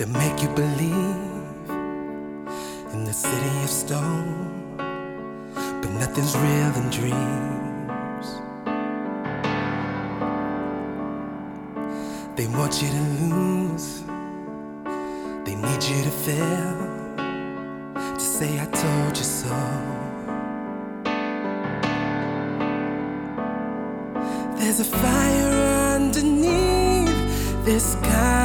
that make you believe in the city of stone, but nothing's real in dreams. They want you to lose, they need you to fail, to say, I told you so. There's a fire underneath this sky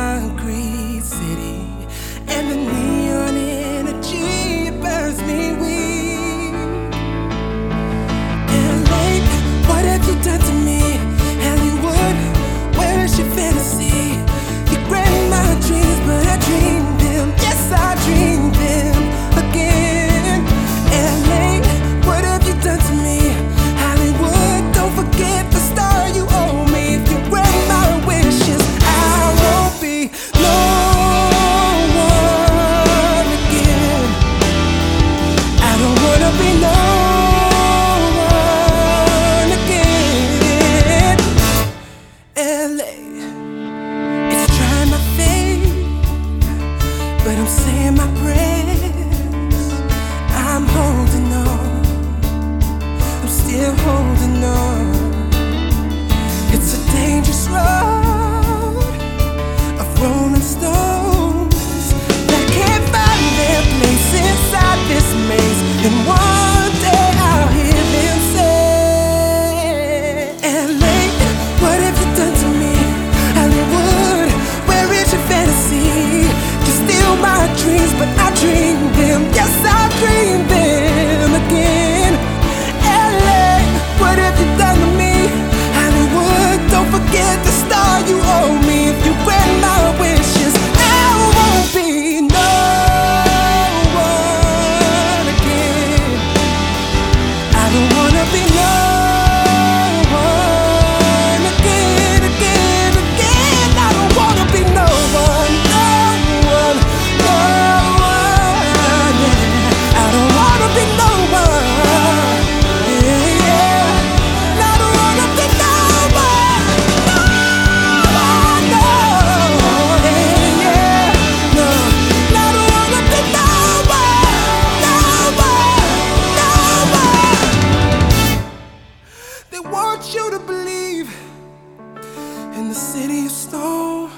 the city of stole,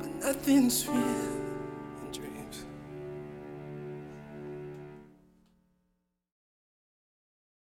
but nothing's real.